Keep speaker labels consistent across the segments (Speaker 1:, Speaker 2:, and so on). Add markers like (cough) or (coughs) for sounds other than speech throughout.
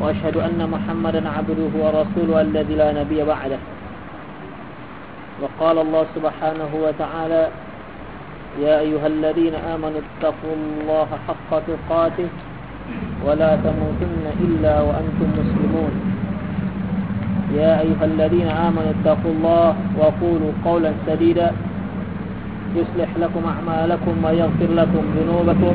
Speaker 1: وأشهد أن محمدا عبده ورسوله الذي لا نبي بعده. وقال الله سبحانه وتعالى يا أيها الذين آمنوا اتقوا الله حق تقاته ولا تموتن إلا وأنتم مسلمون. يا أيها الذين آمنوا اتقوا الله وقولوا قولا سديدا. يصلح لكم أعمالكم ويغفر لكم ذنوبكم.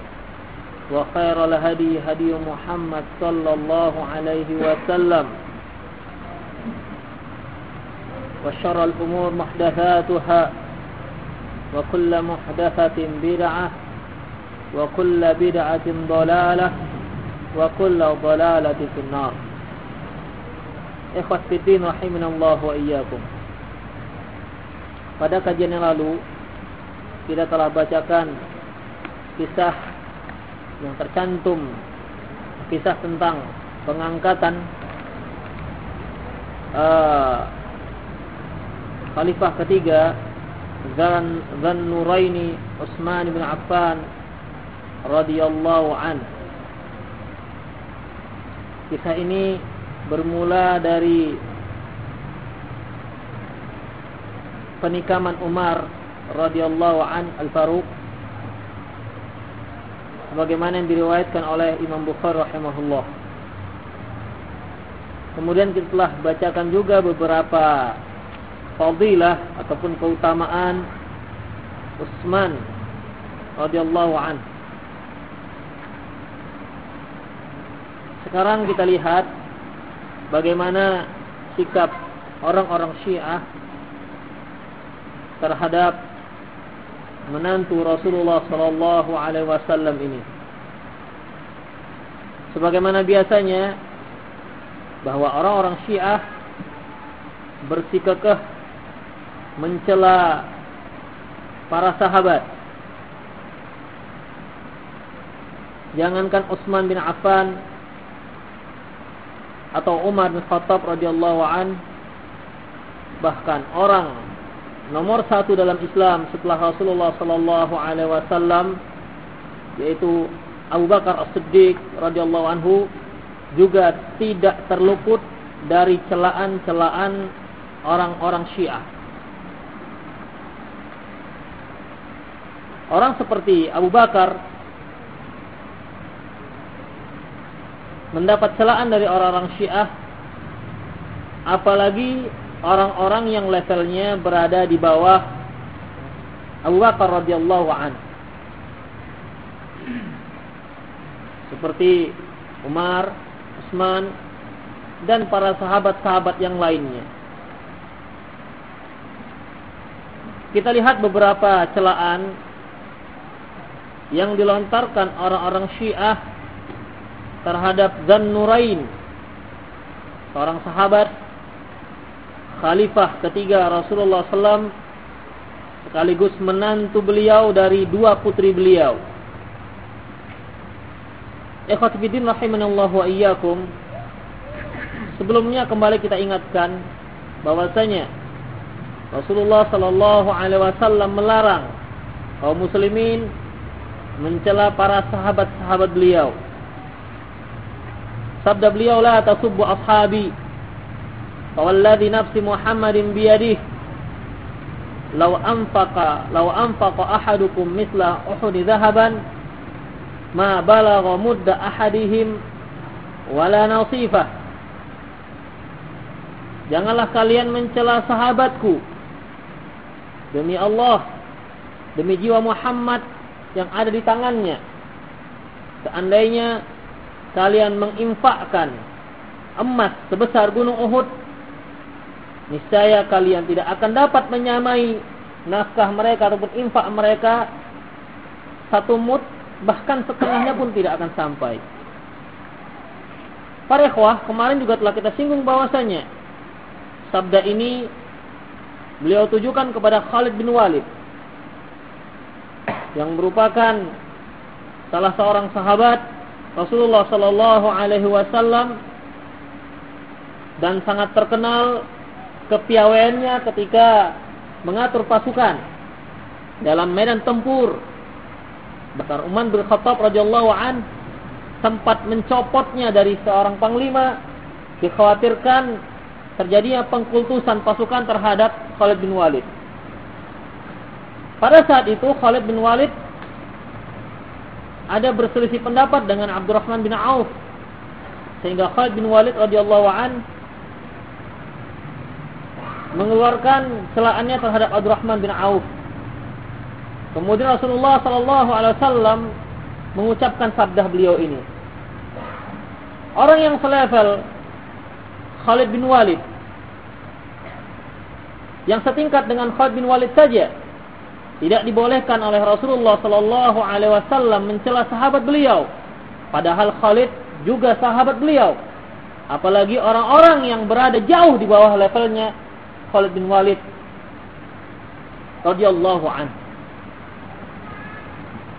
Speaker 1: وخير الهدي هدي محمد صلى الله عليه وسلم. وشر الأمور محدثاتها وكل محدثة بدعة وكل بدعة ضلالة وكل ضلالة في النار. Ikhwas Fiddin Rahiminallah wa iyyakum Pada kajian yang lalu Kita telah bacakan Kisah Yang tercantum Kisah tentang Pengangkatan uh, Khalifah ketiga Zan, Zan Nuraini Utsman bin Affan radhiyallahu an. Kisah ini bermula dari penikaman Umar radhiyallahu an Al-Faruq sebagaimana yang diriwayatkan oleh Imam Bukhari rahimahullah. Kemudian kita telah bacakan juga beberapa fadilah ataupun keutamaan Utsman radhiyallahu an. Sekarang kita lihat bagaimana sikap orang-orang Syiah terhadap menantu Rasulullah sallallahu alaihi wasallam ini. Sebagaimana biasanya bahwa orang-orang Syiah bersikakah mencela para sahabat. Jangankan Utsman bin Affan atau Umar bin Khattab radhiyallahu an bahkan orang nomor satu dalam Islam setelah Rasulullah sallallahu alaihi wasallam yaitu Abu Bakar As-Siddiq radhiyallahu anhu juga tidak terluput dari celaan-celaan orang-orang Syiah. Orang seperti Abu Bakar mendapat celaan dari orang-orang Syiah apalagi orang-orang yang levelnya berada di bawah Abu Bakar radhiyallahu an. Seperti Umar, Utsman dan para sahabat-sahabat yang lainnya. Kita lihat beberapa celaan yang dilontarkan orang-orang Syiah terhadap Zannurain seorang sahabat khalifah ketiga Rasulullah SAW sekaligus menantu beliau dari dua putri beliau Ikhwat bidin rahimanallahu wa iyyakum sebelumnya kembali kita ingatkan bahwasanya Rasulullah sallallahu alaihi wasallam melarang kaum muslimin mencela para sahabat-sahabat beliau. Sabda beliau la tasubbu ashabi. Fawalladhi nafsi Muhammadin biyadih. Law anfaqa law anfaqa ahadukum misla Uhud dhahaban ma balagha mudda ahadihim wala nasifah. Janganlah kalian mencela sahabatku. Demi Allah, demi jiwa Muhammad yang ada di tangannya. Seandainya kalian menginfakkan emas sebesar gunung Uhud, niscaya kalian tidak akan dapat menyamai nafkah mereka ataupun infak mereka satu mut bahkan setengahnya pun tidak akan sampai. Para ikhwah, kemarin juga telah kita singgung bahwasanya sabda ini beliau tujukan kepada Khalid bin Walid yang merupakan salah seorang sahabat Rasulullah sallallahu alaihi wasallam dan sangat terkenal kepiawaiannya ketika mengatur pasukan dalam medan tempur. Bahkan Umar bin Khattab radhiyallahu an sempat mencopotnya dari seorang panglima dikhawatirkan terjadinya pengkultusan pasukan terhadap Khalid bin Walid. Pada saat itu Khalid bin Walid ada berselisih pendapat dengan Abdurrahman bin Auf sehingga Khalid bin Walid radhiyallahu an mengeluarkan celaannya terhadap Abdurrahman bin Auf. Kemudian Rasulullah sallallahu alaihi wasallam mengucapkan sabda beliau ini. Orang yang selevel Khalid bin Walid yang setingkat dengan Khalid bin Walid saja tidak dibolehkan oleh Rasulullah sallallahu alaihi wasallam mencela sahabat beliau padahal Khalid juga sahabat beliau apalagi orang-orang yang berada jauh di bawah levelnya Khalid bin Walid radhiyallahu an.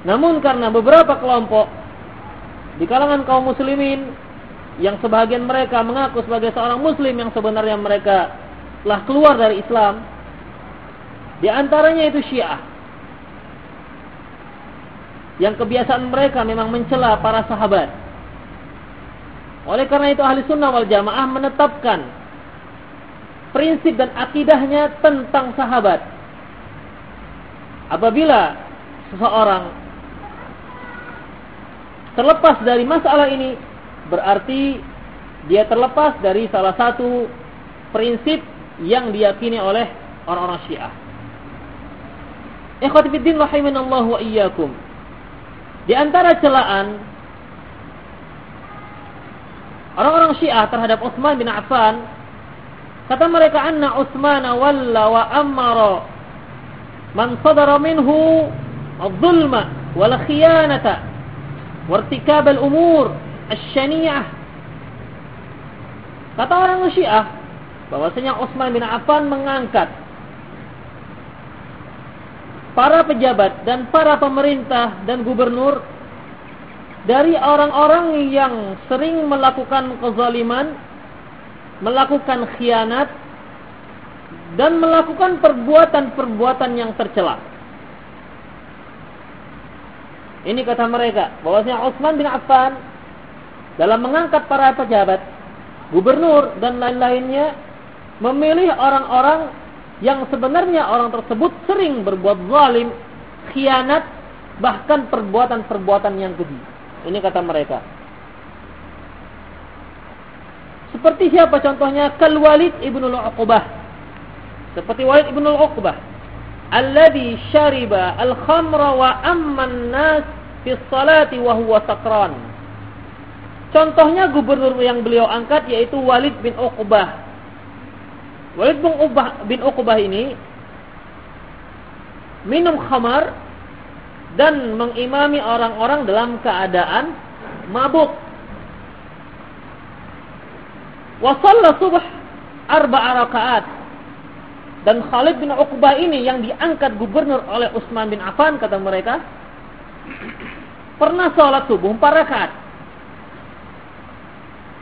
Speaker 1: Namun karena beberapa kelompok di kalangan kaum muslimin yang sebagian mereka mengaku sebagai seorang muslim yang sebenarnya mereka telah keluar dari Islam di antaranya itu Syiah yang kebiasaan mereka memang mencela para sahabat. Oleh karena itu ahli sunnah wal jamaah menetapkan prinsip dan akidahnya tentang sahabat. Apabila seseorang terlepas dari masalah ini, berarti dia terlepas dari salah satu prinsip yang diyakini oleh orang-orang Syiah. Ikhwatifiddin rahimanallahu wa iyyakum. Di antara celaan orang-orang Syiah terhadap Utsman bin Affan, kata mereka anna Utsman walla wa amara man sadara minhu al-zulma wal khiyanata wartikab al-umur asy-syani'ah. Kata orang Syiah bahwasanya Utsman bin Affan mengangkat para pejabat dan para pemerintah dan gubernur dari orang-orang yang sering melakukan kezaliman, melakukan khianat dan melakukan perbuatan-perbuatan yang tercela. Ini kata mereka bahwasanya Utsman bin Affan dalam mengangkat para pejabat, gubernur dan lain-lainnya memilih orang-orang yang sebenarnya orang tersebut sering berbuat zalim, khianat, bahkan perbuatan-perbuatan yang keji. Ini kata mereka. Seperti siapa contohnya? Kal Walid ibnu Uqbah. Seperti Walid ibnu Uqbah. Alladhi syariba al-khamra wa amman nas fi salati wa huwa sakran. Contohnya gubernur yang beliau angkat yaitu Walid bin Uqbah Walid bin Uqbah, bin Uqbah ini minum khamar dan mengimami orang-orang dalam keadaan mabuk. Wasalla subh arba'a rakaat. Dan Khalid bin Uqbah ini yang diangkat gubernur oleh Utsman bin Affan kata mereka pernah sholat subuh empat rakaat.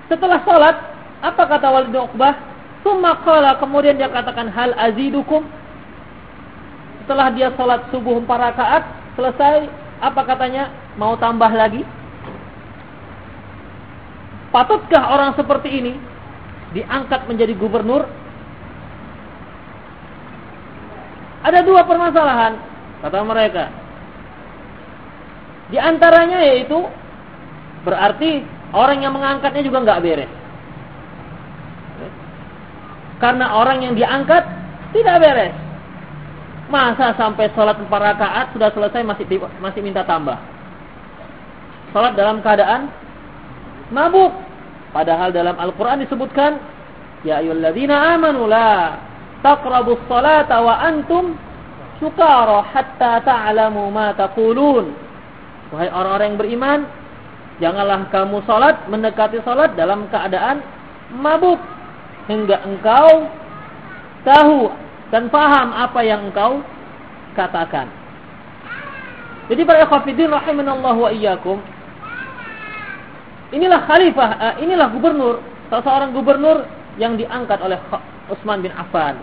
Speaker 1: Setelah sholat, apa kata Walid bin Uqbah? Summa qala kemudian dia katakan hal azidukum. Setelah dia salat subuh empat rakaat selesai, apa katanya? Mau tambah lagi? Patutkah orang seperti ini diangkat menjadi gubernur? Ada dua permasalahan kata mereka. Di antaranya yaitu berarti orang yang mengangkatnya juga nggak beres. karena orang yang diangkat tidak beres. Masa sampai sholat empat rakaat sudah selesai masih masih minta tambah. Sholat dalam keadaan mabuk. Padahal dalam Al-Quran disebutkan, Ya ayyuhalladzina amanu la taqrabus salata wa antum sukara hatta ta'lamu ma taqulun. Wahai orang-orang yang beriman, janganlah kamu salat mendekati salat dalam keadaan mabuk hingga engkau tahu dan paham apa yang engkau katakan. Jadi para ikhwatiddin rahimanallahu wa iyyakum. Inilah khalifah, uh, inilah gubernur, salah seorang gubernur yang diangkat oleh Utsman bin Affan.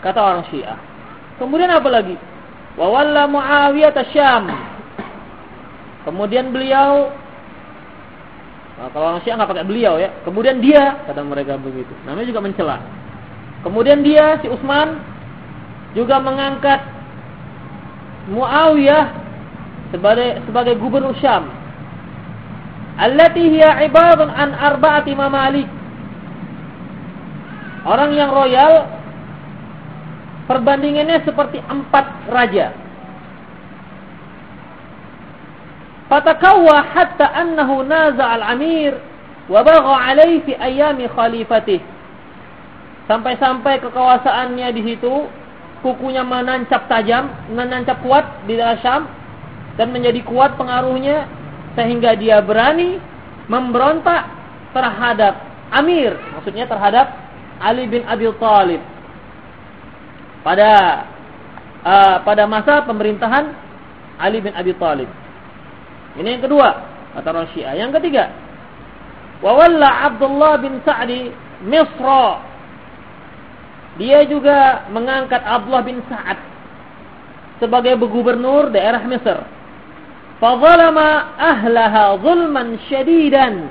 Speaker 1: Kata orang Syiah. Kemudian apa lagi? Wa walla Muawiyah Syam. Kemudian beliau nah, kalau orang Syiah nggak pakai beliau ya. Kemudian dia kata mereka begitu. Namanya juga mencela. Kemudian dia si Utsman juga mengangkat Muawiyah sebagai sebagai gubernur Syam. Allati hiya ibadatun an arba'ati mamalik. Orang yang royal perbandingannya seperti empat raja. Fatakawwa hatta annahu naza al-amir wa bagha fi ayami khalifatih. Sampai-sampai kekuasaannya di situ kukunya menancap tajam, menancap kuat di dalam Syam dan menjadi kuat pengaruhnya sehingga dia berani memberontak terhadap Amir, maksudnya terhadap Ali bin Abi Thalib pada uh, pada masa pemerintahan Ali bin Abi Thalib. Ini yang kedua kata orang Syiah. Yang ketiga, wawalla Abdullah bin Sa'di Misra. Dia juga mengangkat Abdullah bin Sa'ad sebagai gubernur daerah Mesir. Fadhalama ahlaha zulman syadidan.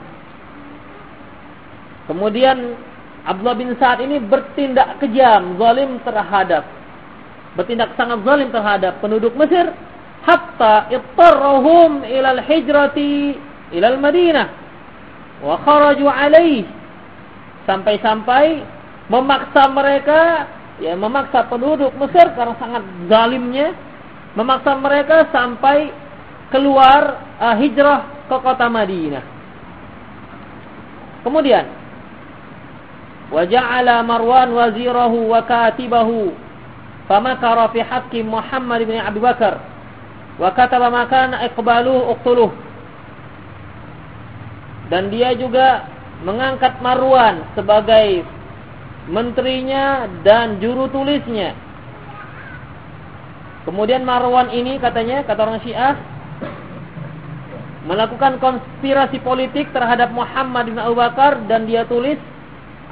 Speaker 1: Kemudian Abdullah bin Sa'ad ini bertindak kejam, zalim terhadap bertindak sangat zalim terhadap penduduk Mesir hatta ittarruhum ila al-hijrati ila al-Madinah wa kharaju alaih sampai-sampai memaksa mereka ya memaksa penduduk Mesir karena sangat zalimnya memaksa mereka sampai keluar uh, hijrah ke kota Madinah. Kemudian waja'ala Marwan wazirahu wa katibahu famakara fi haqqi Muhammad bin Abi Bakar wa kataba ma kana iqbaluhu uqtuluh. Dan dia juga mengangkat Marwan sebagai menterinya dan juru tulisnya. Kemudian Marwan ini katanya kata orang Syiah melakukan konspirasi politik terhadap Muhammad bin Abu Bakar dan dia tulis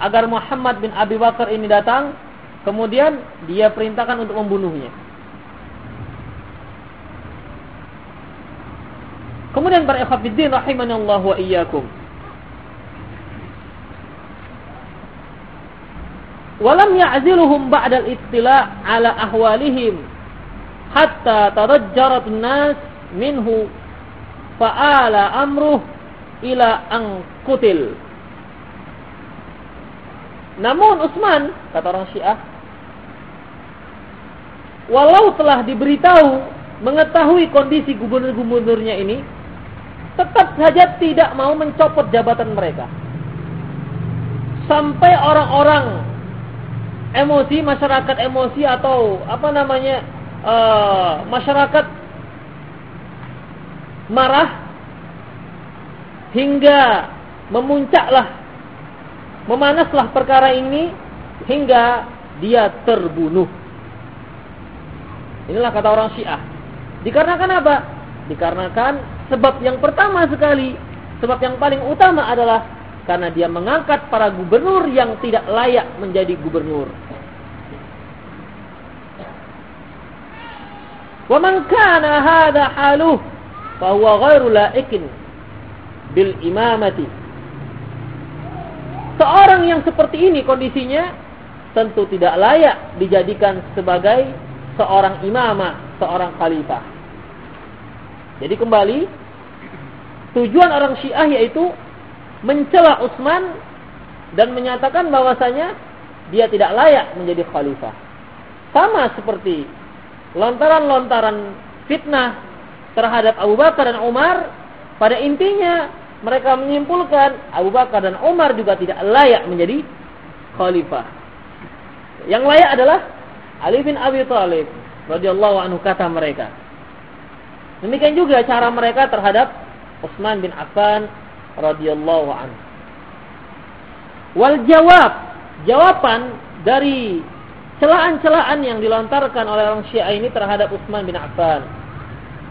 Speaker 1: agar Muhammad bin Abi Bakar ini datang, kemudian dia perintahkan untuk membunuhnya. Kemudian para ikhwatiddin Allah wa iyyakum. Walam ya'ziluhum ba'da al-ittila' ala ahwalihim hatta tadajjarat nas minhu fa'ala amruh ila an kutil. Namun Utsman, kata orang Syiah, walau telah diberitahu mengetahui kondisi gubernur-gubernurnya ini, tetap saja tidak mau mencopot jabatan mereka. Sampai orang-orang emosi, masyarakat emosi atau apa namanya, uh, masyarakat marah hingga memuncaklah memanaslah perkara ini hingga dia terbunuh. Inilah kata orang Syiah. Dikarenakan apa? Dikarenakan sebab yang pertama sekali, sebab yang paling utama adalah karena dia mengangkat para gubernur yang tidak layak menjadi gubernur. Wa man kana hadha haluh fa huwa ghairu laikin bil imamati Seorang yang seperti ini kondisinya tentu tidak layak dijadikan sebagai seorang imamah, seorang khalifah. Jadi kembali tujuan orang Syiah yaitu mencela Utsman dan menyatakan bahwasanya dia tidak layak menjadi khalifah. Sama seperti lontaran-lontaran fitnah terhadap Abu Bakar dan Umar, pada intinya mereka menyimpulkan Abu Bakar dan Umar juga tidak layak menjadi khalifah. Yang layak adalah Ali bin Abi Thalib radhiyallahu anhu kata mereka. Demikian juga cara mereka terhadap Utsman bin Affan radhiyallahu anhu. Wal jawab, jawaban dari celaan-celaan yang dilontarkan oleh orang Syiah ini terhadap Utsman bin Affan.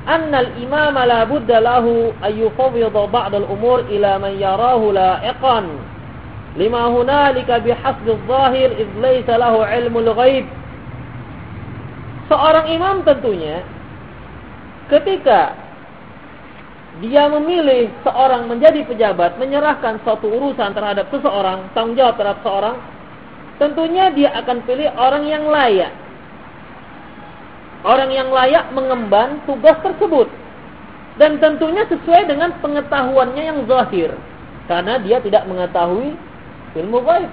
Speaker 1: Annal imam la budda lahu ayyufawwidha ba'd al-umur ila man yarahu la'iqan lima hunalika bihasbi adh-dhahir id laysa lahu ilmul ghaib. Seorang imam tentunya ketika dia memilih seorang menjadi pejabat, menyerahkan suatu urusan terhadap seseorang, tanggung jawab terhadap seseorang, tentunya dia akan pilih orang yang layak. Orang yang layak mengemban tugas tersebut. Dan tentunya sesuai dengan pengetahuannya yang zahir. Karena dia tidak mengetahui ilmu gaib.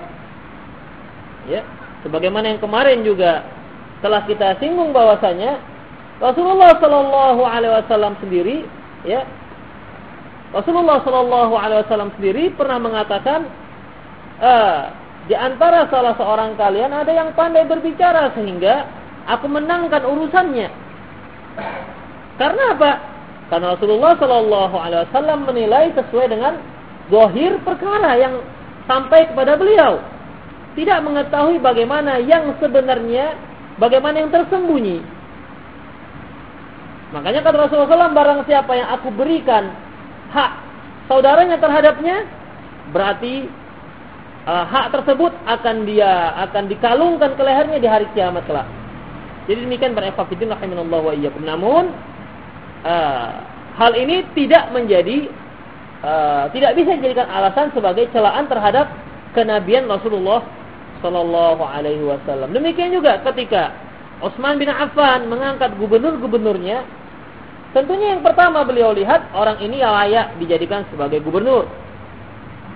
Speaker 1: Ya, sebagaimana yang kemarin juga telah kita singgung bahwasanya Rasulullah Shallallahu Alaihi Wasallam sendiri, ya, Rasulullah Shallallahu Alaihi Wasallam sendiri pernah mengatakan, uh, di antara salah seorang kalian ada yang pandai berbicara sehingga aku menangkan urusannya. Karena apa? Karena Rasulullah Shallallahu Alaihi Wasallam menilai sesuai dengan zahir perkara yang sampai kepada beliau. Tidak mengetahui bagaimana yang sebenarnya, bagaimana yang tersembunyi. Makanya kata Rasulullah SAW, barang siapa yang aku berikan hak saudaranya terhadapnya, berarti uh, hak tersebut akan dia akan dikalungkan ke lehernya di hari kiamat kelak. Jadi demikian para ikhwatiddin rahimanallah wa iyyakum. Namun uh, hal ini tidak menjadi uh, tidak bisa dijadikan alasan sebagai celaan terhadap kenabian Rasulullah sallallahu alaihi wasallam. Demikian juga ketika Utsman bin Affan mengangkat gubernur-gubernurnya, tentunya yang pertama beliau lihat orang ini layak dijadikan sebagai gubernur.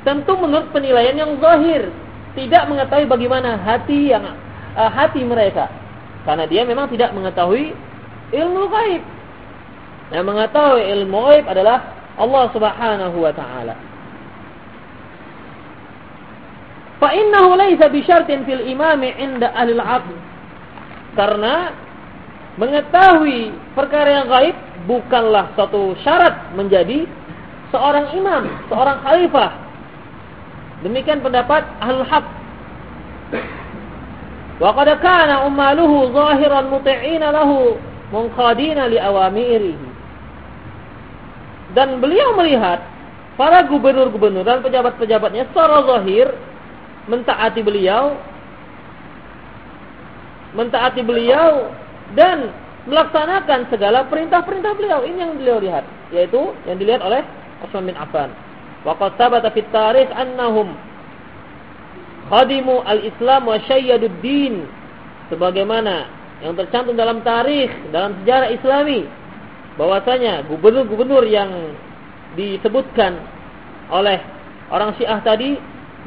Speaker 1: Tentu menurut penilaian yang zahir, tidak mengetahui bagaimana hati yang uh, hati mereka. Karena dia memang tidak mengetahui ilmu gaib. Yang mengetahui ilmu gaib adalah Allah Subhanahu wa taala. Fa innahu laysa bi syartin fil imami 'inda ahli al-'abd. Karena mengetahui perkara yang gaib bukanlah suatu syarat menjadi seorang imam, seorang khalifah Demikian pendapat ahlul haq. Wa qad kana ummaluhu zahiran muti'ina lahu munqadina. Dan beliau melihat para gubernur-gubernur dan pejabat-pejabatnya secara zahir mentaati beliau mentaati beliau dan melaksanakan segala perintah-perintah beliau. Ini yang beliau lihat, yaitu yang dilihat oleh Utsman bin Affan. Waqad thabata fit tarikh annahum khadimu al-Islam wa syayyadud din sebagaimana yang tercantum dalam tarikh dalam sejarah Islami bahwasanya gubernur-gubernur yang disebutkan oleh orang Syiah tadi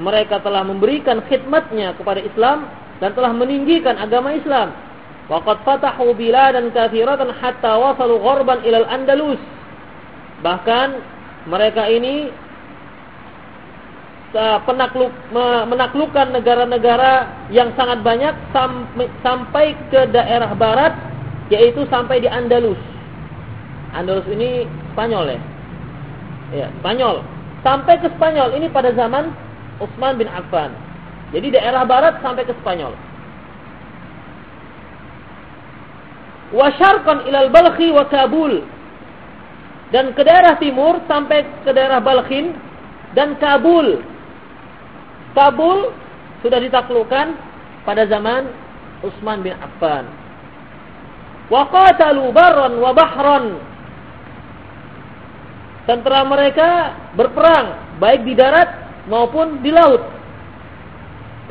Speaker 1: mereka telah memberikan khidmatnya kepada Islam dan telah meninggikan agama Islam. Waqad fatahu biladan katsiratan hatta wasalu gharban ila al-Andalus. Bahkan mereka ini penakluk menaklukkan negara-negara yang sangat banyak sampai ke daerah barat yaitu sampai di Andalus. Andalus ini Spanyol ya. Ya, Spanyol. Sampai ke Spanyol ini pada zaman Utsman bin Affan. Jadi daerah barat sampai ke Spanyol. Wa ilal Balkhi wa Kabul. Dan ke daerah timur sampai ke daerah Balkhin dan Kabul Kabul sudah ditaklukkan pada zaman Utsman bin Affan. Wa qatalu barran wa bahran. Tentara mereka berperang baik di darat maupun di laut.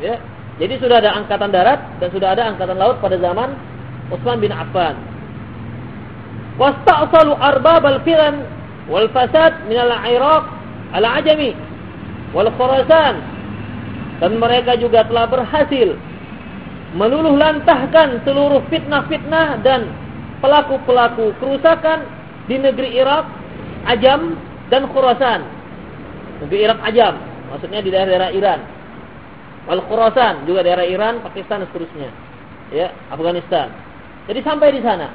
Speaker 1: Ya. Jadi sudah ada angkatan darat dan sudah ada angkatan laut pada zaman Utsman bin Affan. Wasta'salu arbab al-firan wal fasad min al-Iraq al-Ajami wal Khurasan dan mereka juga telah berhasil meluluh lantahkan seluruh fitnah-fitnah dan pelaku-pelaku kerusakan di negeri Irak, Ajam dan Khurasan. Negeri Irak Ajam, maksudnya di daerah-daerah Iran. Wal Khurasan juga daerah Iran, Pakistan dan seterusnya. Ya, Afghanistan. Jadi sampai di sana.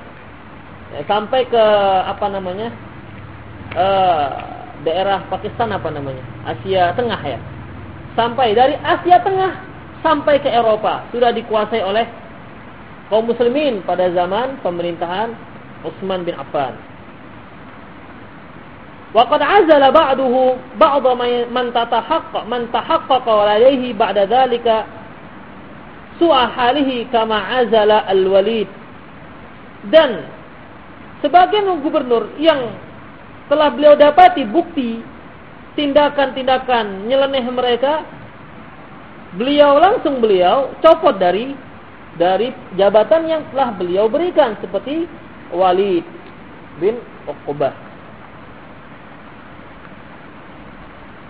Speaker 1: Ya, sampai ke apa namanya? Uh, daerah Pakistan apa namanya? Asia Tengah ya sampai dari Asia Tengah sampai ke Eropa sudah dikuasai oleh kaum muslimin pada zaman pemerintahan Utsman bin Affan. Waqad azala ba'duhu ba'd man tatahaqqa man tahaqqaqa alayhi ba'da dhalika su'a halihi kama azala al-Walid. Dan sebagian gubernur yang telah beliau dapati bukti tindakan-tindakan nyeleneh mereka beliau langsung beliau copot dari dari jabatan yang telah beliau berikan seperti Walid bin Uqbah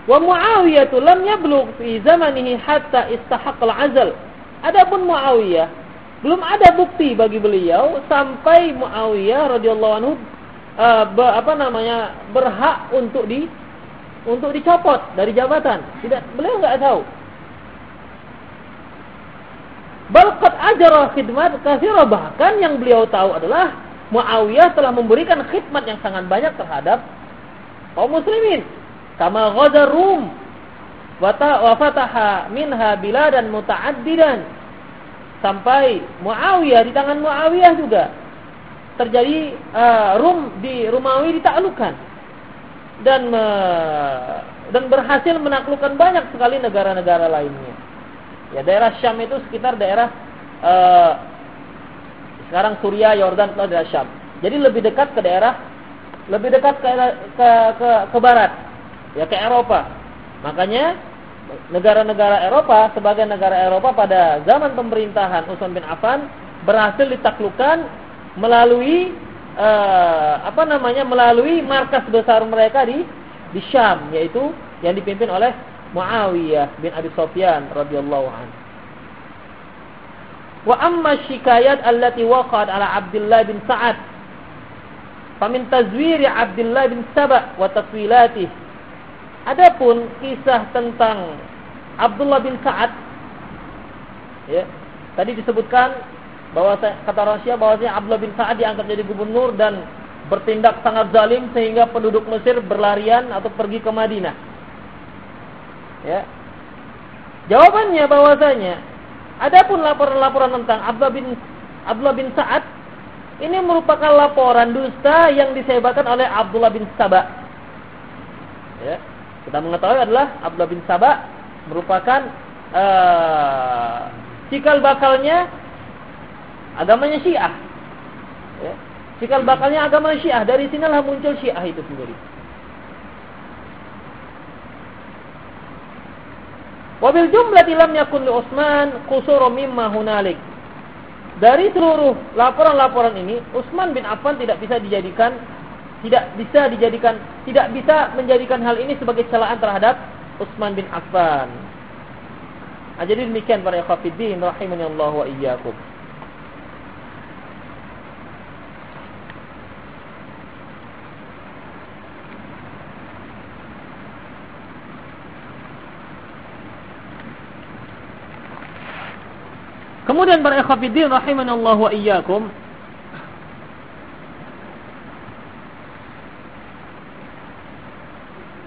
Speaker 1: Wa Muawiyah lam yablugh fi zamanihi hatta istahaqqal azal. Adapun Muawiyah belum ada bukti bagi beliau sampai Muawiyah radhiyallahu anhu uh, apa namanya berhak untuk di untuk dicopot dari jabatan. Tidak, beliau enggak tahu. Balqat ajara khidmat katsira bahkan yang beliau tahu adalah Muawiyah telah memberikan khidmat yang sangat banyak terhadap kaum muslimin kama ghadar Rum wa fataha minha biladan muta'addidan sampai Muawiyah di tangan Muawiyah juga terjadi uh, Rum di Romawi ditaklukkan dan uh, dan berhasil menaklukkan banyak sekali negara-negara lainnya. Ya daerah Syam itu sekitar daerah uh, sekarang Suriah, Yordan itu adalah Syam. Jadi lebih dekat ke daerah lebih dekat ke ke ke, ke barat ya ke Eropa. Makanya negara-negara Eropa sebagai negara Eropa pada zaman pemerintahan Utsman bin Affan berhasil ditaklukkan melalui uh, apa namanya melalui markas besar mereka di di Syam yaitu yang dipimpin oleh Muawiyah bin Abi Sufyan radhiyallahu anhu. Wa amma syikayat allati waqa'at ala Abdullah bin Sa'ad famin tazwiri Abdullah bin Saba wa tatwilatihi Adapun kisah tentang Abdullah bin Sa'ad ya, tadi disebutkan bahwa kata rahasia bahwasanya Abdullah bin Sa'ad diangkat jadi gubernur dan bertindak sangat zalim sehingga penduduk Mesir berlarian atau pergi ke Madinah. Ya. Jawabannya bahwasanya adapun laporan-laporan tentang Abdullah bin Abdullah bin Sa'ad ini merupakan laporan dusta yang disebarkan oleh Abdullah bin Sabah. Ya. Kita mengetahui adalah Abdullah bin Sabah merupakan uh, cikal bakalnya agamanya Syiah. Ya. Cikal bakalnya agama Syiah. Dari sinilah muncul Syiah itu sendiri. Wabil jumlah lam yakun li Utsman qusur mimma hunalik. Dari seluruh laporan-laporan ini, Utsman bin Affan tidak bisa dijadikan tidak bisa dijadikan tidak bisa menjadikan hal ini sebagai celaan terhadap Utsman bin Affan. Nah, jadi demikian para ikhwatiddin rahimani Allah wa iyyakum. Kemudian para ikhwatiddin rahimani Allah wa iyyakum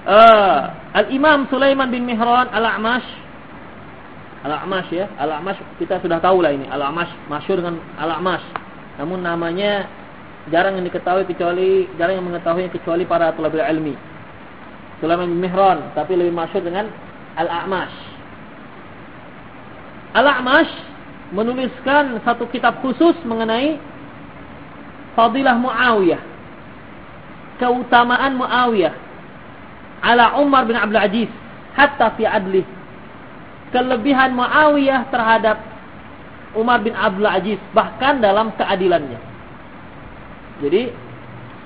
Speaker 1: uh, Al-Imam Sulaiman bin Mihran Al-A'mash Al-A'mash ya Al-A'mash kita sudah tahu lah ini Al-A'mash masyur dengan Al-A'mash. Namun namanya jarang yang diketahui kecuali jarang yang mengetahui kecuali para tulabul ilmi Sulaiman bin Mihran tapi lebih masyur dengan Al-A'mash. Al-A'mash menuliskan satu kitab khusus mengenai Fadilah Muawiyah keutamaan Muawiyah ala Umar bin Abdul Aziz hatta fi adlih. Kelebihan Muawiyah terhadap Umar bin Abdul Aziz bahkan dalam keadilannya. Jadi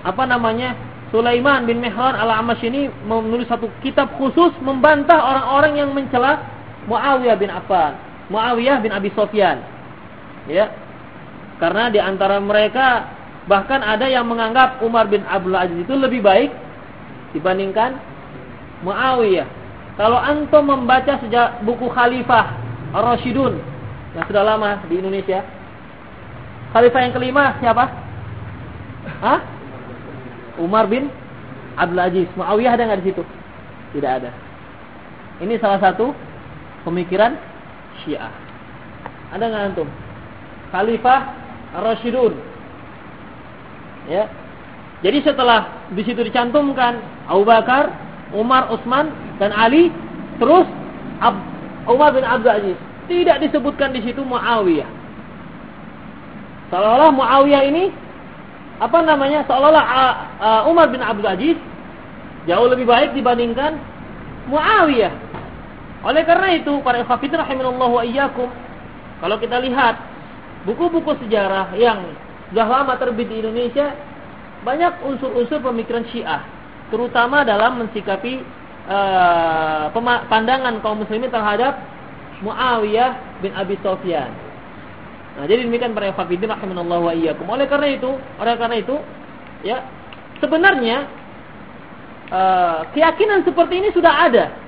Speaker 1: apa namanya? Sulaiman bin Mihran al-Amash ini menulis satu kitab khusus membantah orang-orang yang mencela Muawiyah bin Affan, Muawiyah bin Abi Sofyan. Ya. Karena di antara mereka bahkan ada yang menganggap Umar bin Abdul Aziz itu lebih baik dibandingkan Muawiyah. Kalau antum membaca sejak buku Khalifah Ar-Rasyidun yang sudah lama di Indonesia. Khalifah yang kelima siapa? Hah? Umar bin Abdul Aziz. Muawiyah ada nggak di situ? Tidak ada. Ini salah satu pemikiran Syiah. Ada nggak antum? Khalifah Ar-Rasyidun. Ya. Jadi setelah di situ dicantumkan Abu Bakar, Umar, Utsman dan Ali, terus Ab Umar bin Abdul Aziz. Tidak disebutkan di situ Muawiyah. Seolah-olah Muawiyah ini apa namanya? Seolah-olah Umar bin Abdul Aziz jauh lebih baik dibandingkan Muawiyah. Oleh karena itu, para ikhwafidin rahimanallahu wa iyyakum, kalau kita lihat buku-buku sejarah yang sudah lama terbit di Indonesia, banyak unsur-unsur pemikiran Syiah, terutama dalam mensikapi uh, pandangan kaum muslimin terhadap Muawiyah bin Abi Sofyan. Nah, jadi demikian para ikhwafidin rahimanallahu wa iyyakum. Oleh karena itu, oleh karena itu, ya, sebenarnya uh, keyakinan seperti ini sudah ada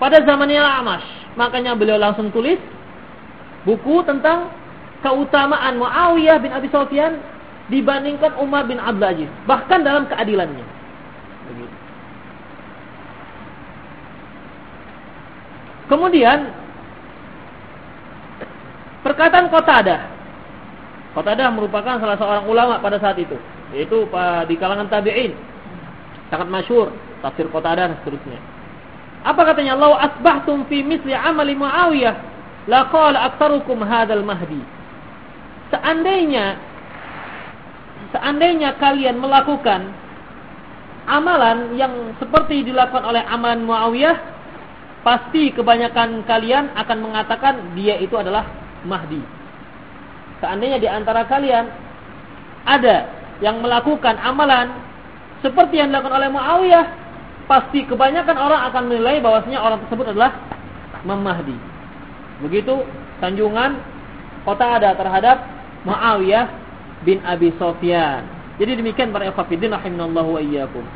Speaker 1: pada zamannya Amash. Makanya beliau langsung tulis buku tentang keutamaan Muawiyah bin Abi Sufyan dibandingkan Umar bin Abdul Aziz, bahkan dalam keadilannya. Kemudian perkataan Qatadah. Qatadah merupakan salah seorang ulama pada saat itu, yaitu di kalangan tabi'in. Sangat masyur tafsir Qatadah dan seterusnya. Apa katanya? "Lau asbahtum fi misli amali Muawiyah, la qala aktsarukum hadzal mahdi." Seandainya seandainya kalian melakukan amalan yang seperti dilakukan oleh amalan Muawiyah, pasti kebanyakan kalian akan mengatakan dia itu adalah Mahdi. Seandainya di antara kalian ada yang melakukan amalan seperti yang dilakukan oleh Muawiyah, pasti kebanyakan orang akan menilai bahwasanya orang tersebut adalah Imam Mahdi. Begitu sanjungan kota ada terhadap Muawiyah bin Abi Sofyan. Jadi demikian para ikhwatiddin rahimanallahu wa iyyakum.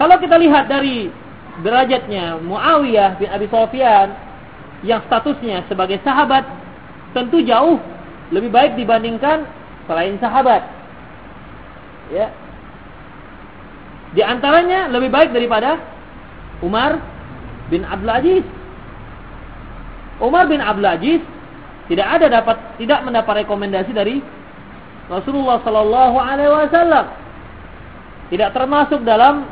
Speaker 1: Kalau kita lihat dari derajatnya Muawiyah bin Abi Sofyan yang statusnya sebagai sahabat tentu jauh lebih baik dibandingkan selain sahabat. Ya, di antaranya lebih baik daripada Umar bin Abdul Aziz. Umar bin Abdul Aziz tidak ada dapat tidak mendapat rekomendasi dari Rasulullah Sallallahu Alaihi Wasallam. Tidak termasuk dalam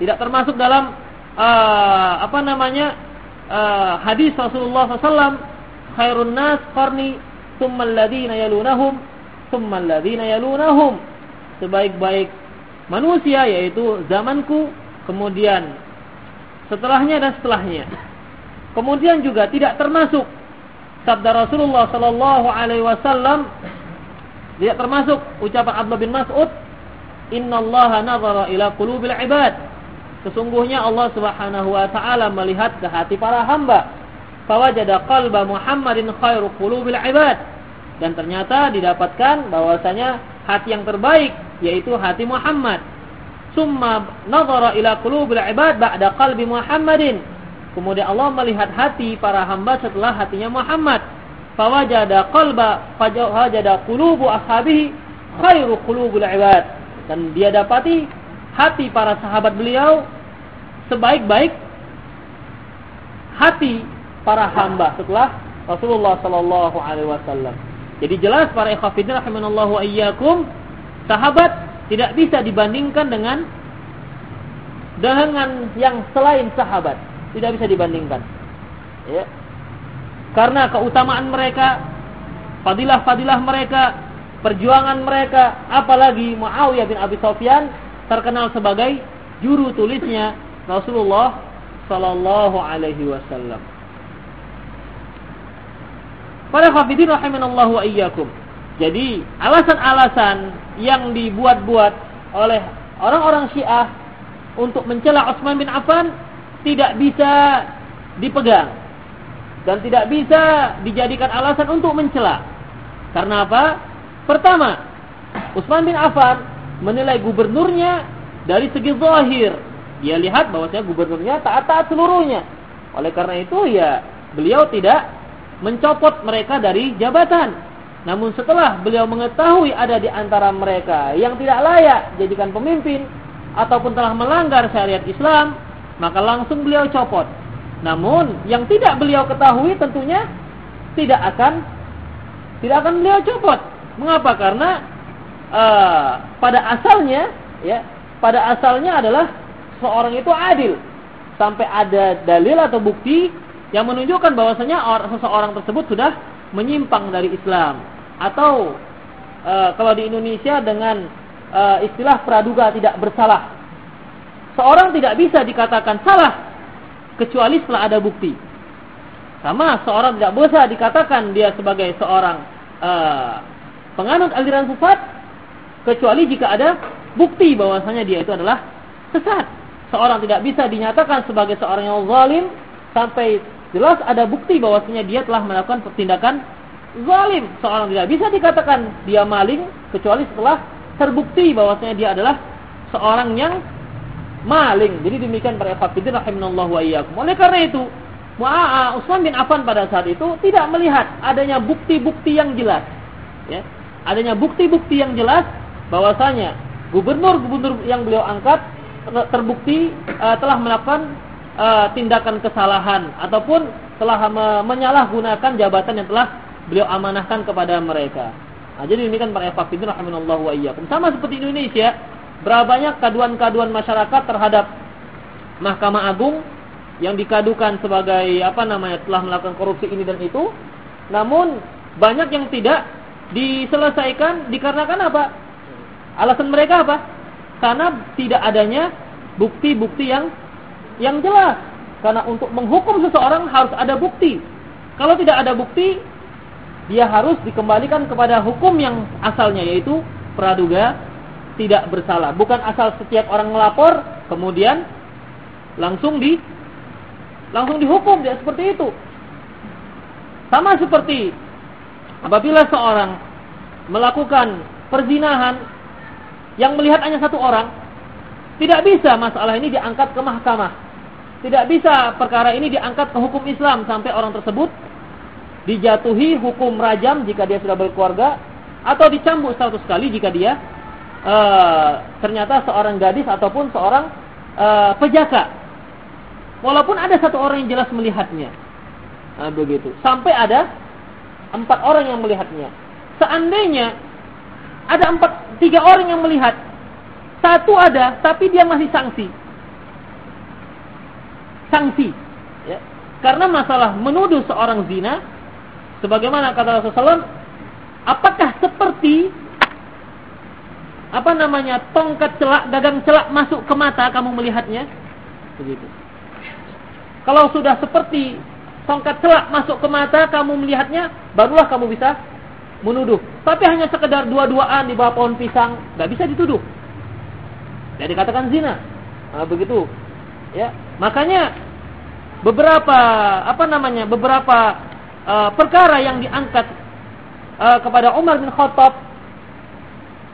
Speaker 1: tidak termasuk dalam uh, apa namanya uh, hadis Rasulullah SAW khairun nas qarni thumma alladhina yalunahum thumma alladhina yalunahum sebaik-baik manusia yaitu zamanku, kemudian setelahnya dan setelahnya. Kemudian juga tidak termasuk sabda Rasulullah sallallahu alaihi wasallam tidak termasuk ucapan Abdullah bin Mas'ud, "Innallaha nazara ila qulubil ibad." Sesungguhnya Allah Subhanahu wa taala melihat ke hati para hamba. Fawajada qalba Muhammadin khairu qulubil ibad. Dan ternyata didapatkan bahwasanya hati yang terbaik yaitu hati Muhammad. Summa nazara ila qulubil ibad ba'da qalbi Muhammadin. Kemudian Allah melihat hati para hamba setelah hatinya Muhammad. Fawajada qalba fawajada qulubu ashabihi khairu qulubil ibad. Dan dia dapati hati para sahabat beliau sebaik-baik hati para hamba setelah Rasulullah sallallahu alaihi wasallam. Jadi jelas para ikhwatiddin rahimanallahu ayyakum sahabat tidak bisa dibandingkan dengan dengan yang selain sahabat, tidak bisa dibandingkan. Ya. Karena keutamaan mereka, fadilah-fadilah mereka, perjuangan mereka, apalagi Muawiyah bin Abi Sofyan terkenal sebagai juru tulisnya Rasulullah sallallahu alaihi wasallam. Para rahimanallahu wa iyyakum. Jadi alasan-alasan yang dibuat-buat oleh orang-orang Syiah untuk mencela Utsman bin Affan tidak bisa dipegang dan tidak bisa dijadikan alasan untuk mencela. Karena apa? Pertama, Utsman bin Affan menilai gubernurnya dari segi zahir. Dia lihat bahwasanya gubernurnya taat-taat seluruhnya. Oleh karena itu ya beliau tidak mencopot mereka dari jabatan. Namun setelah beliau mengetahui ada di antara mereka yang tidak layak jadikan pemimpin ataupun telah melanggar syariat Islam, maka langsung beliau copot. Namun yang tidak beliau ketahui tentunya tidak akan tidak akan beliau copot. Mengapa? Karena uh, pada asalnya ya, pada asalnya adalah seorang itu adil. Sampai ada dalil atau bukti yang menunjukkan bahwasanya seseorang tersebut sudah menyimpang dari Islam atau uh, kalau di Indonesia dengan uh, istilah praduga tidak bersalah. Seorang tidak bisa dikatakan salah kecuali setelah ada bukti. Sama seorang tidak bisa dikatakan dia sebagai seorang uh, penganut aliran sesat kecuali jika ada bukti bahwasanya dia itu adalah sesat. Seorang tidak bisa dinyatakan sebagai seorang yang zalim sampai jelas ada bukti bahwasanya dia telah melakukan tindakan zalim. Seorang tidak bisa dikatakan dia maling kecuali setelah terbukti bahwasanya dia adalah seorang yang maling. Jadi demikian para fakidin rahimanallahu wa iyyakum. Oleh karena itu, Mu'a'a Utsman bin Affan pada saat itu tidak melihat adanya bukti-bukti yang jelas. Ya. Adanya bukti-bukti yang jelas bahwasanya gubernur-gubernur yang beliau angkat terbukti uh, telah melakukan uh, tindakan kesalahan ataupun telah me menyalahgunakan jabatan yang telah beliau amanahkan kepada mereka. Nah, jadi ini kan para fakidin rahimanallahu wa iyyakum. Sama seperti Indonesia, Berapa banyak kaduan-kaduan masyarakat terhadap Mahkamah Agung yang dikadukan sebagai apa namanya telah melakukan korupsi ini dan itu, namun banyak yang tidak diselesaikan dikarenakan apa? Alasan mereka apa? Karena tidak adanya bukti-bukti yang yang jelas. Karena untuk menghukum seseorang harus ada bukti. Kalau tidak ada bukti, dia harus dikembalikan kepada hukum yang asalnya yaitu praduga tidak bersalah. Bukan asal setiap orang melapor kemudian langsung di langsung dihukum dia seperti itu. Sama seperti apabila seorang melakukan perzinahan yang melihat hanya satu orang, tidak bisa masalah ini diangkat ke mahkamah. Tidak bisa perkara ini diangkat ke hukum Islam sampai orang tersebut dijatuhi hukum rajam jika dia sudah berkeluarga atau dicambuk 100 kali jika dia uh, ternyata seorang gadis ataupun seorang uh, pejaka. Walaupun ada satu orang yang jelas melihatnya. Nah, begitu. Sampai ada empat orang yang melihatnya. Seandainya ada empat, tiga orang yang melihat. Satu ada, tapi dia masih sanksi. Sanksi. Ya. Karena masalah menuduh seorang zina, sebagaimana kata Rasulullah apakah seperti apa namanya tongkat celak gagang celak masuk ke mata kamu melihatnya? Begitu. Kalau sudah seperti tongkat celak masuk ke mata kamu melihatnya barulah kamu bisa menuduh. Tapi hanya sekedar dua-duaan di bawah pohon pisang nggak bisa dituduh. Jadi dikatakan zina. Nah, begitu. Ya makanya beberapa apa namanya beberapa uh, perkara yang diangkat uh, kepada Umar bin Khattab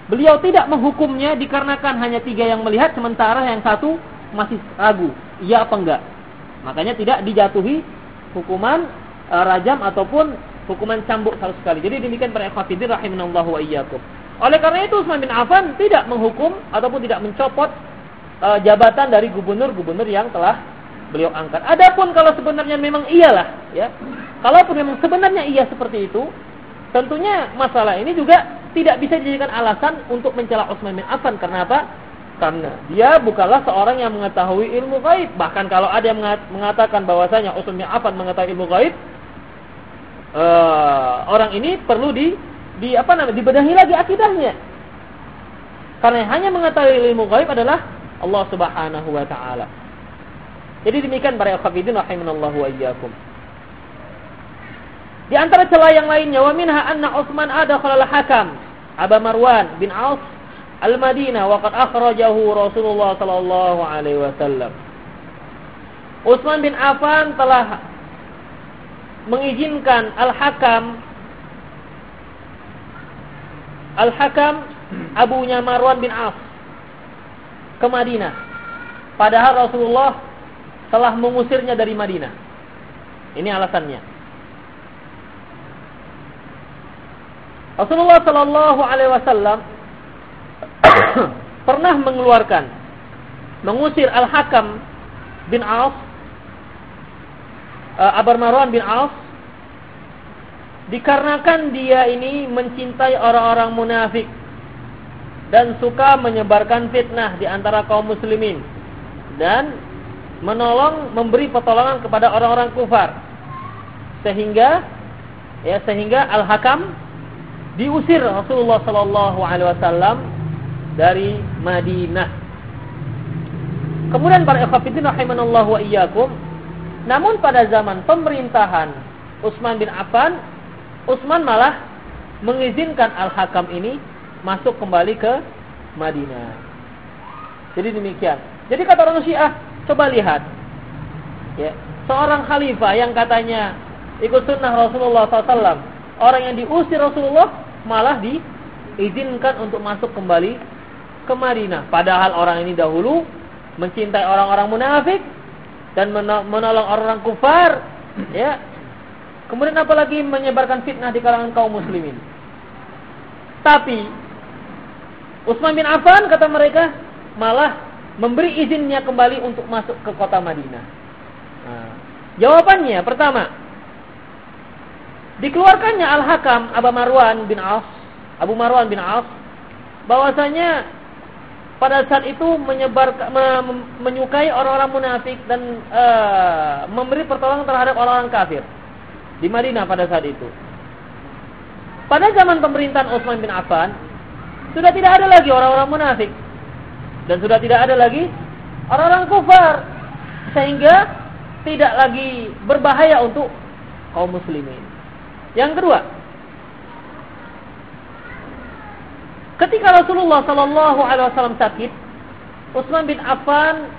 Speaker 1: Beliau tidak menghukumnya dikarenakan hanya tiga yang melihat sementara yang satu masih ragu, iya apa enggak. Makanya tidak dijatuhi hukuman e, rajam ataupun hukuman cambuk sama sekali. Jadi demikian para ikhwatiddin rahimanallahu wa iyyakum. Oleh karena itu Utsman bin Affan tidak menghukum ataupun tidak mencopot e, jabatan dari gubernur-gubernur yang telah beliau angkat. Adapun kalau sebenarnya memang iyalah ya. Kalaupun memang sebenarnya iya seperti itu, tentunya masalah ini juga tidak bisa dijadikan alasan untuk mencela Utsman bin Affan karena apa? Karena dia bukanlah seorang yang mengetahui ilmu gaib. Bahkan kalau ada yang mengatakan bahwasanya Utsman bin Affan mengetahui ilmu gaib, uh, orang ini perlu di di apa namanya? dibenahi lagi akidahnya. Karena yang hanya mengetahui ilmu gaib adalah Allah Subhanahu wa taala. Jadi demikian para ikhwatiddin rahimanallahu wa iyyakum. Di antara celah yang lainnya, wa minha anna Utsman ada khalal hakam Aba Marwan bin Auf Al-Madinah wa qad akhrajahu Rasulullah sallallahu alaihi wasallam. Utsman bin Affan telah mengizinkan Al-Hakam Al-Hakam abunya Marwan bin Auf ke Madinah. Padahal Rasulullah telah mengusirnya dari Madinah. Ini alasannya. Rasulullah Shallallahu Alaihi Wasallam (coughs) pernah mengeluarkan, mengusir Al Hakam bin Auf, uh, Abar Marwan bin Auf, dikarenakan dia ini mencintai orang-orang munafik dan suka menyebarkan fitnah di antara kaum muslimin dan menolong memberi pertolongan kepada orang-orang kufar. Sehingga ya sehingga Al-Hakam diusir Rasulullah sallallahu alaihi wasallam dari Madinah. Kemudian para ikhwatiddin rahimanallahu wa iyyakum, namun pada zaman pemerintahan Utsman bin Affan, Utsman malah mengizinkan Al-Hakam ini masuk kembali ke Madinah. Jadi demikian. Jadi kata orang Syiah, coba lihat. Ya, seorang khalifah yang katanya ikut sunnah Rasulullah SAW, orang yang diusir Rasulullah malah diizinkan untuk masuk kembali ke Madinah. Padahal orang ini dahulu mencintai orang-orang munafik dan menolong orang-orang kufar, ya. Kemudian apalagi menyebarkan fitnah di kalangan kaum muslimin. Tapi Utsman bin Affan kata mereka malah memberi izinnya kembali untuk masuk ke kota Madinah. Nah, jawabannya pertama, dikeluarkannya Al-Hakam Abu Marwan bin Auf, Abu Marwan bin Auf bahwasanya pada saat itu menyebar me, menyukai orang-orang munafik dan uh, memberi pertolongan terhadap orang-orang kafir di Madinah pada saat itu. Pada zaman pemerintahan Utsman bin Affan sudah tidak ada lagi orang-orang munafik dan sudah tidak ada lagi orang-orang kufar sehingga tidak lagi berbahaya untuk kaum muslimin. Yang kedua, ketika Rasulullah Shallallahu Alaihi Wasallam sakit, Utsman bin Affan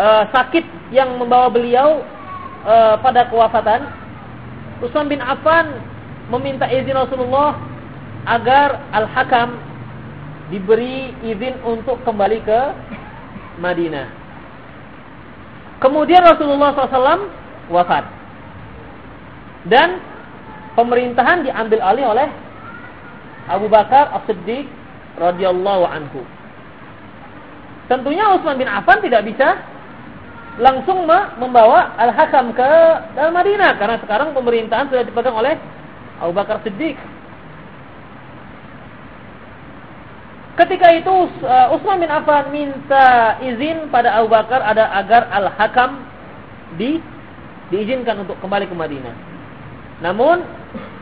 Speaker 1: uh, sakit yang membawa beliau uh, pada kewafatan. Utsman bin Affan meminta izin Rasulullah agar Al-Hakam diberi izin untuk kembali ke Madinah. Kemudian Rasulullah SAW wafat dan pemerintahan diambil alih oleh Abu Bakar As-Siddiq radhiyallahu anhu. Tentunya Utsman bin Affan tidak bisa langsung membawa Al-Hakam ke dalam Madinah karena sekarang pemerintahan sudah dipegang oleh Abu Bakar Siddiq. Ketika itu uh, Utsman bin Affan minta izin pada Abu Bakar ada agar Al-Hakam di diizinkan untuk kembali ke Madinah. Namun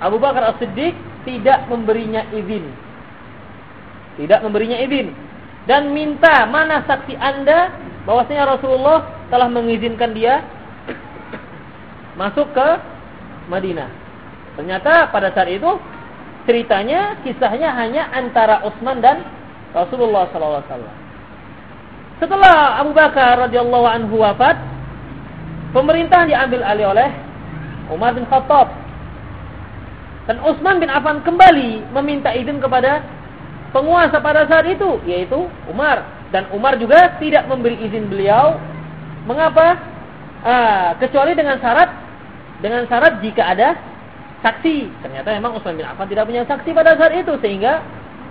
Speaker 1: Abu Bakar As-Siddiq tidak memberinya izin. Tidak memberinya izin dan minta mana saksi Anda bahwasanya Rasulullah telah mengizinkan dia masuk ke Madinah. Ternyata pada saat itu ceritanya kisahnya hanya antara Utsman dan Rasulullah sallallahu alaihi wasallam. Setelah Abu Bakar radhiyallahu anhu wafat, pemerintahan diambil alih oleh Umar bin Khattab dan Utsman bin Affan kembali meminta izin kepada penguasa pada saat itu, yaitu Umar. Dan Umar juga tidak memberi izin beliau. Mengapa? Ah, kecuali dengan syarat dengan syarat jika ada saksi. Ternyata memang Utsman bin Affan tidak punya saksi pada saat itu sehingga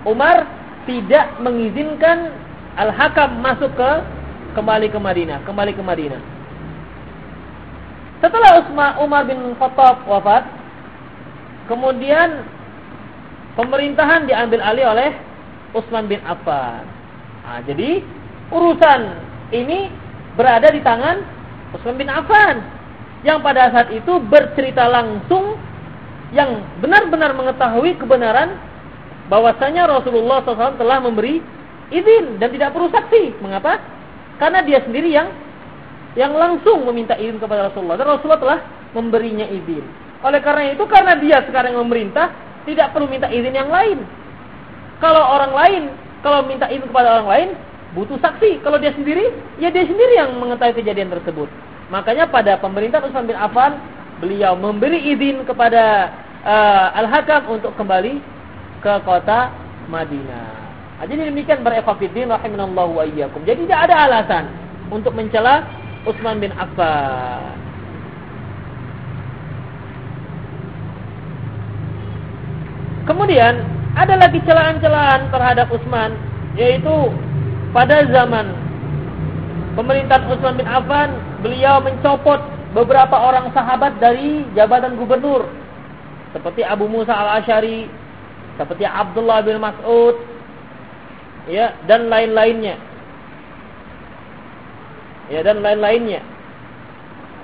Speaker 1: Umar tidak mengizinkan Al-Hakam masuk ke kembali ke Madinah, kembali ke Madinah. Setelah Umar bin Khattab wafat, Kemudian pemerintahan diambil alih oleh Utsman bin Affan. Nah, jadi urusan ini berada di tangan Utsman bin Affan yang pada saat itu bercerita langsung yang benar-benar mengetahui kebenaran bahwasanya Rasulullah SAW telah memberi izin dan tidak perlu saksi. Mengapa? Karena dia sendiri yang yang langsung meminta izin kepada Rasulullah dan Rasulullah telah memberinya izin. Oleh karena itu, karena dia sekarang memerintah, tidak perlu minta izin yang lain. Kalau orang lain, kalau minta izin kepada orang lain, butuh saksi. Kalau dia sendiri, ya dia sendiri yang mengetahui kejadian tersebut. Makanya pada pemerintahan Utsman bin Affan, beliau memberi izin kepada uh, Al-Hakam untuk kembali ke kota Madinah. Nah, jadi demikian barakallahu rahimanallahu wa iyyakum. Jadi tidak ada alasan untuk mencela Utsman bin Affan. Kemudian ada lagi celaan-celaan terhadap Utsman yaitu pada zaman pemerintahan Utsman bin Affan beliau mencopot beberapa orang sahabat dari jabatan gubernur seperti Abu Musa al-Ashari, seperti Abdullah bin Mas'ud, ya dan lain-lainnya. Ya dan lain-lainnya.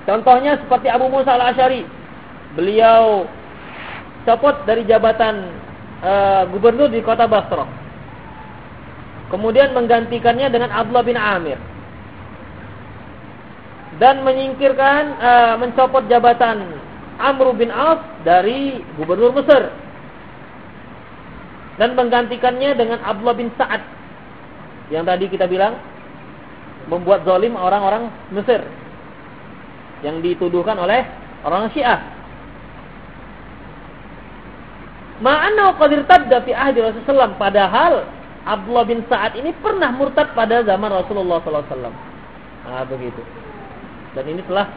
Speaker 1: Contohnya seperti Abu Musa al-Ashari. Beliau copot dari jabatan uh, gubernur di kota Basra. Kemudian menggantikannya dengan Abdullah bin Amir. Dan menyingkirkan uh, mencopot jabatan Amr bin Auf dari gubernur Mesir dan menggantikannya dengan Abdullah bin Sa'ad yang tadi kita bilang membuat zalim orang-orang Mesir yang dituduhkan oleh orang Syiah. Ma'ana qadir tadda fi ahdi Rasulullah padahal Abdullah bin Sa'ad ini pernah murtad pada zaman Rasulullah SAW. Nah, begitu. Dan ini telah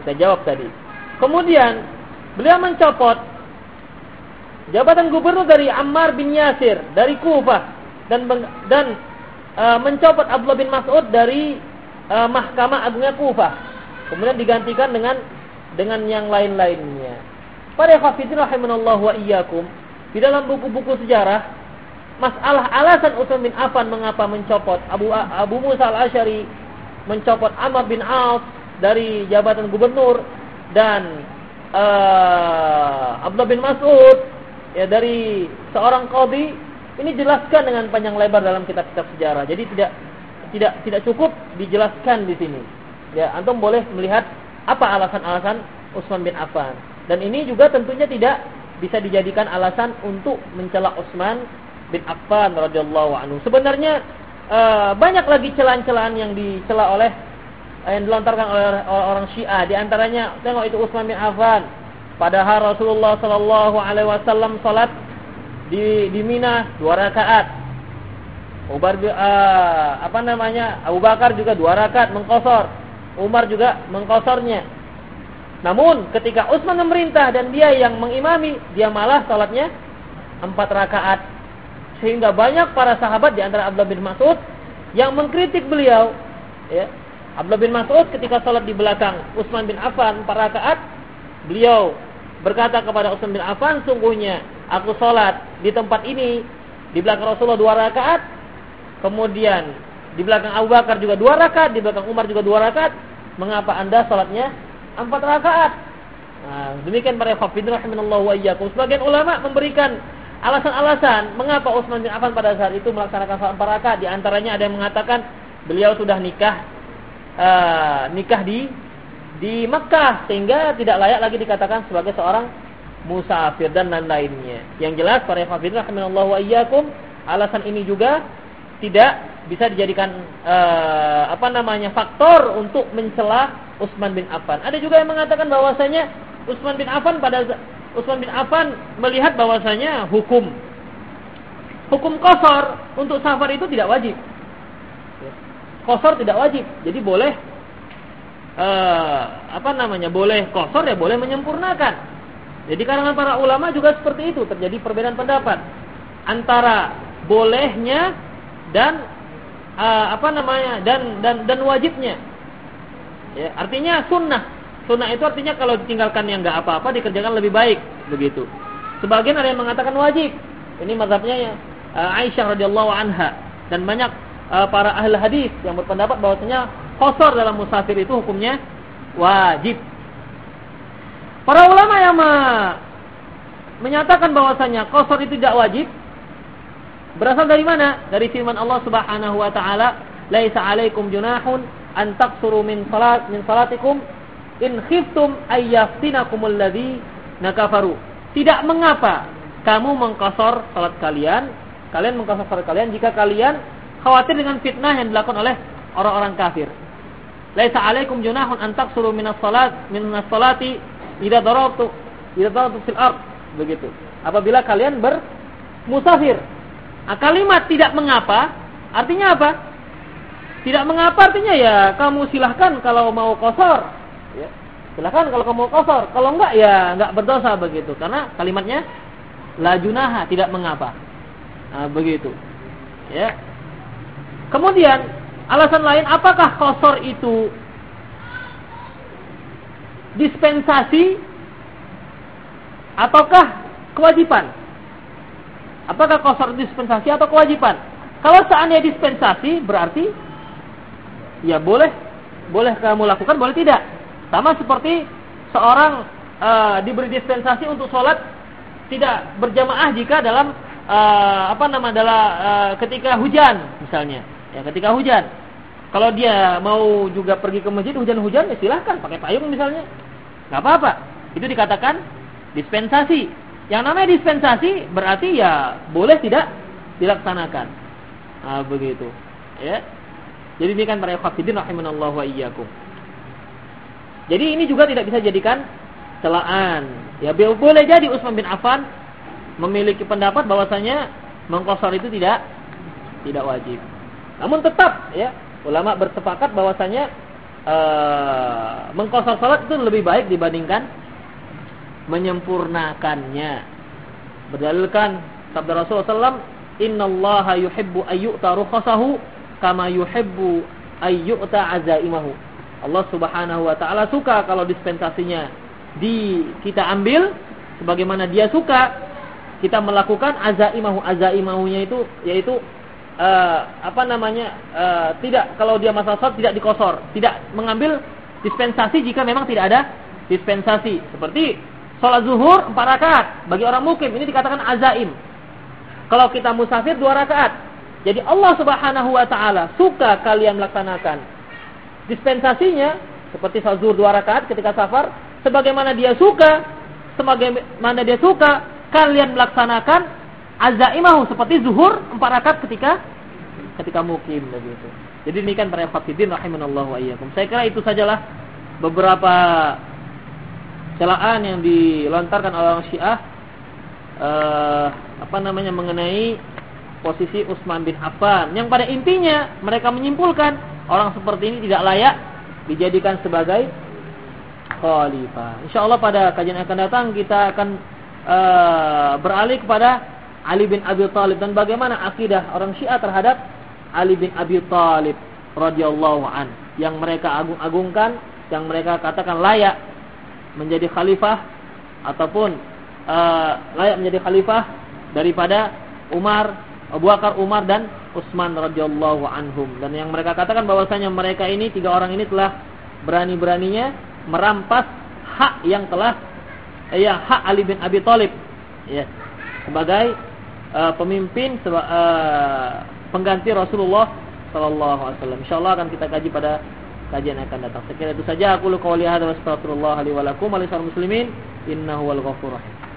Speaker 1: kita jawab tadi. Kemudian beliau mencopot jabatan gubernur dari Ammar bin Yasir dari Kufah dan dan uh, mencopot Abdullah bin Mas'ud dari uh, Mahkamah Agungnya Kufah. Kemudian digantikan dengan dengan yang lain-lainnya. Para hafizin rahimanallahu wa iyyakum, di dalam buku-buku sejarah masalah alasan Utsman bin Affan mengapa mencopot Abu Abu Musa al-Asy'ari mencopot Amr bin Auf dari jabatan gubernur dan uh, Abdullah bin Mas'ud ya dari seorang qadhi ini jelaskan dengan panjang lebar dalam kitab-kitab sejarah. Jadi tidak tidak tidak cukup dijelaskan di sini. Ya, antum boleh melihat apa alasan-alasan Utsman bin Affan. Dan ini juga tentunya tidak bisa dijadikan alasan untuk mencela Utsman bin Affan radhiyallahu anhu. Sebenarnya uh, banyak lagi celaan-celaan yang dicela oleh yang dilontarkan oleh orang Syiah. Di antaranya tengok itu Utsman bin Affan Padahal Rasulullah Sallallahu Alaihi Wasallam salat di di Mina dua rakaat. Umar uh, apa namanya Abu Bakar juga dua rakaat mengkosor. Umar juga mengkosornya. Namun ketika Utsman memerintah dan dia yang mengimami, dia malah salatnya empat rakaat. Sehingga banyak para sahabat di antara Abdullah bin Mas'ud yang mengkritik beliau. Ya. Abdullah bin Mas'ud ketika salat di belakang Utsman bin Affan empat rakaat, beliau berkata kepada Utsman bin Affan, sungguhnya aku sholat di tempat ini di belakang Rasulullah dua rakaat, kemudian di belakang Abu Bakar juga dua rakaat, di belakang Umar juga dua rakaat. Mengapa anda sholatnya empat rakaat? Nah, demikian para hafidin rahimanallahu wa iyyakum. Sebagian ulama memberikan alasan-alasan mengapa Utsman bin Affan pada saat itu melaksanakan sholat empat rakaat. Di antaranya ada yang mengatakan beliau sudah nikah uh, nikah di di Mekah sehingga tidak layak lagi dikatakan sebagai seorang musafir dan lain-lainnya. Yang jelas para hafizin rahimallahu wa iyyakum, alasan ini juga tidak bisa dijadikan uh, apa namanya faktor untuk mencela Utsman bin Affan. Ada juga yang mengatakan bahwasanya Utsman bin Affan pada Utsman bin Affan melihat bahwasanya hukum hukum kosor untuk safar itu tidak wajib. Kosor tidak wajib, jadi boleh uh, apa namanya boleh kosor ya boleh menyempurnakan. Jadi kalangan para ulama juga seperti itu terjadi perbedaan pendapat antara bolehnya dan uh, apa namanya dan dan dan wajibnya. Ya, artinya sunnah. Sunnah itu artinya kalau ditinggalkan yang nggak apa-apa dikerjakan lebih baik begitu. Sebagian ada yang mengatakan wajib. Ini mazhabnya ya, uh, Aisyah radhiyallahu anha dan banyak uh, para ahli hadis yang berpendapat bahwasanya Kosor dalam musafir itu hukumnya wajib. Para ulama yang me menyatakan bahwasanya kosor itu tidak wajib berasal dari mana? Dari firman Allah Subhanahu wa taala, "Laisa 'alaikum junahun an taqsuru min salat min salatikum in khiftum ayyaftinakumul ladzi nakafaru." Tidak mengapa kamu mengkosor salat kalian, kalian mengkosor salat kalian jika kalian khawatir dengan fitnah yang dilakukan oleh orang-orang kafir. Laisa alaikum junahun an taqsuru minas salat minas salati idza darabtu idza darabtu fil ard begitu. Apabila kalian bermusafir. Nah, kalimat tidak mengapa artinya apa? Tidak mengapa artinya ya kamu silahkan kalau mau kosor. Ya. Silahkan kalau kamu mau kosor. Kalau enggak ya enggak berdosa begitu. Karena kalimatnya la junaha tidak mengapa. Nah, begitu. Ya. Kemudian alasan lain apakah kosor itu dispensasi ataukah kewajiban? Apakah kosor dispensasi atau kewajiban? Kalau seandainya dispensasi berarti ya boleh boleh kamu lakukan, boleh tidak. Sama seperti seorang uh, diberi dispensasi untuk sholat tidak berjamaah jika dalam uh, apa nama adalah uh, ketika hujan misalnya. Ya ketika hujan. Kalau dia mau juga pergi ke masjid hujan-hujan ya silahkan pakai payung misalnya. nggak apa-apa. Itu dikatakan dispensasi. Yang namanya dispensasi berarti ya boleh tidak dilaksanakan. Nah, begitu. Ya. Jadi ini kan para khafidin rahimanallahu wa iyyakum. Jadi ini juga tidak bisa jadikan celaan. Ya boleh jadi Utsman bin Affan memiliki pendapat bahwasanya mengkosor itu tidak tidak wajib. Namun tetap ya ulama bersepakat bahwasanya uh, mengkosor salat itu lebih baik dibandingkan menyempurnakannya. Berdalilkan sabda Rasulullah SAW, Inna Allah yuhibbu ayyu'ta rukhasahu kama yuhibbu ayyu'ta azaimahu. Allah subhanahu wa ta'ala suka kalau dispensasinya di kita ambil sebagaimana dia suka kita melakukan azaimahu azaimahunya itu yaitu uh, apa namanya uh, tidak kalau dia masalah sholat tidak dikosor tidak mengambil dispensasi jika memang tidak ada dispensasi seperti sholat zuhur empat rakaat bagi orang mukim ini dikatakan azaim kalau kita musafir dua rakaat jadi Allah subhanahu wa taala suka kalian melaksanakan dispensasinya seperti sholat zuhur dua rakaat ketika safar sebagaimana dia suka sebagaimana dia suka kalian melaksanakan azaimahu seperti zuhur empat rakaat ketika ketika mukim begitu. Jadi ini kan para fakidin rahimanallahu iyyakum. Saya kira itu sajalah beberapa celaan yang dilontarkan oleh orang Syiah uh, apa namanya mengenai posisi Utsman bin Affan. Yang pada intinya mereka menyimpulkan orang seperti ini tidak layak dijadikan sebagai khalifah. Insyaallah pada kajian yang akan datang kita akan uh, beralih kepada Ali bin Abi Thalib. Dan bagaimana akidah orang Syiah terhadap Ali bin Abi Thalib radhiyallahu an? Yang mereka agung-agungkan, yang mereka katakan layak menjadi khalifah ataupun uh, layak menjadi khalifah daripada Umar, Abu Bakar, Umar dan Utsman radhiyallahu anhum dan yang mereka katakan bahwasanya mereka ini tiga orang ini telah berani-beraninya merampas hak yang telah eh, ya hak Ali bin Abi Thalib ya sebagai uh, pemimpin uh, pengganti Rasulullah sallallahu alaihi wasallam. Insyaallah akan kita kaji pada kajian akan datang. Sekiranya itu saja aku lu qouli hadza wa astaghfirullah li wa lakum wa muslimin innahu wal ghafurur rahim.